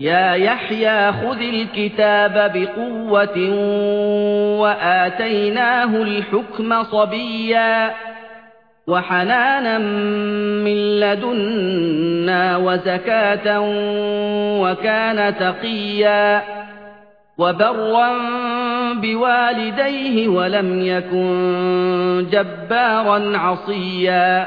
يا يحيى خذ الكتاب بقوة وآتيناه الحكم صبيا وحنانا من لدنا وزكاة وكان تقيا وبرا بوالديه ولم يكن جبارا عصيا